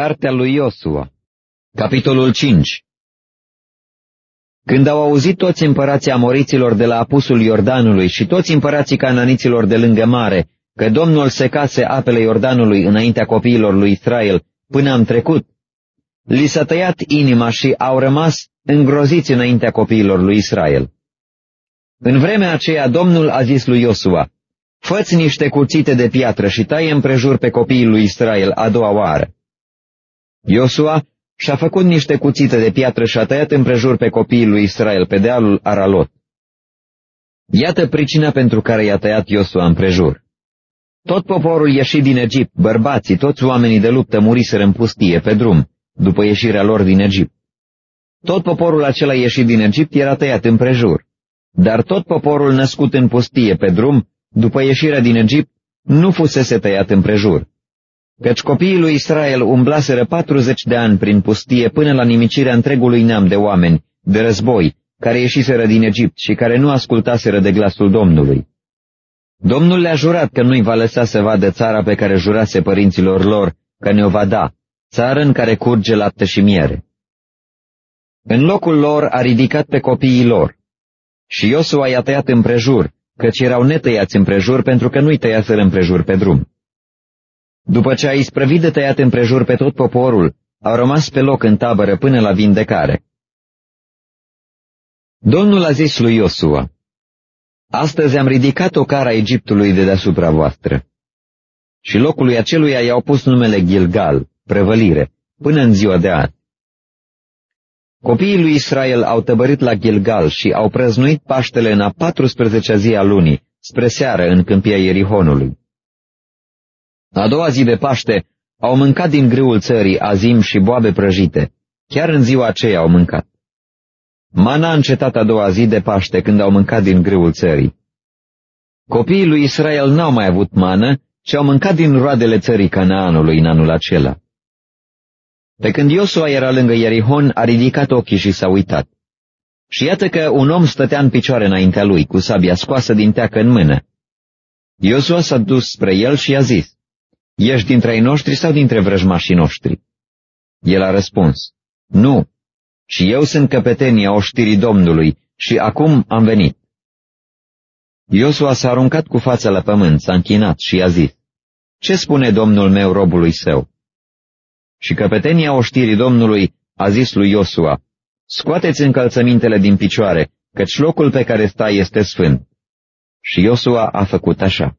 Cartea lui Iosua Capitolul 5 Când au auzit toți împărații amoriților de la apusul Iordanului și toți împărații cananiților de lângă mare, că Domnul secase apele Iordanului înaintea copiilor lui Israel până am trecut, li s-a tăiat inima și au rămas îngroziți înaintea copiilor lui Israel. În vremea aceea Domnul a zis lui Iosua, Făți niște cuțite de piatră și taie împrejur pe copiii lui Israel a doua oară. Iosua și-a făcut niște cuțite de piatră și a tăiat împrejur pe copiii lui Israel pe dealul Aralot. Iată pricina pentru care i-a tăiat Iosua împrejur. Tot poporul ieșit din Egipt, bărbații, toți oamenii de luptă muriseră în pustie, pe drum, după ieșirea lor din Egipt. Tot poporul acela ieșit din Egipt era tăiat împrejur. Dar tot poporul născut în pustie, pe drum, după ieșirea din Egipt, nu fusese tăiat împrejur căci copiii lui Israel umblaseră 40 de ani prin pustie până la nimicirea întregului neam de oameni, de război, care ieșiseră din Egipt și care nu ascultaseră de glasul Domnului. Domnul le-a jurat că nu-i va lăsa să vadă țara pe care jurase părinților lor că ne-o va da, țară în care curge lapte și miere. În locul lor a ridicat pe copiii lor. Și Iosua i-a tăiat împrejur, căci erau netăiați împrejur pentru că nu-i tăiaseră împrejur pe drum. După ce a isprăvit de tăiat împrejur pe tot poporul, au rămas pe loc în tabără până la vindecare. Domnul a zis lui Iosua, Astăzi am ridicat o cara Egiptului de deasupra voastră. Și locului aceluia i-au pus numele Gilgal, prevălire, până în ziua de azi. Copiii lui Israel au tăbărit la Gilgal și au prăznuit Paștele în a 14-a zi a lunii, spre seară în câmpia Ierihonului. A doua zi de Paște au mâncat din grâul țării azim și boabe prăjite. Chiar în ziua aceea au mâncat. Mana a încetat a doua zi de Paște când au mâncat din grâul țării. Copiii lui Israel n-au mai avut mană, ci au mâncat din roadele țării Canaanului în anul acela. Pe când Iosua era lângă Ierihon, a ridicat ochii și s-a uitat. Și iată că un om stătea în picioare înaintea lui, cu sabia scoasă din teacă în mână. Iosua s-a dus spre el și i-a zis, Ești dintre ai noștri sau dintre vrăjmașii noștri? El a răspuns, Nu, și eu sunt căpetenia oștirii Domnului și acum am venit. Iosua s-a aruncat cu fața la pământ, s-a închinat și i-a zis, Ce spune Domnul meu robului său? Și căpetenia oștirii Domnului a zis lui Iosua, Scoateți încălțămintele din picioare, căci locul pe care stai este sfânt. Și Iosua a făcut așa.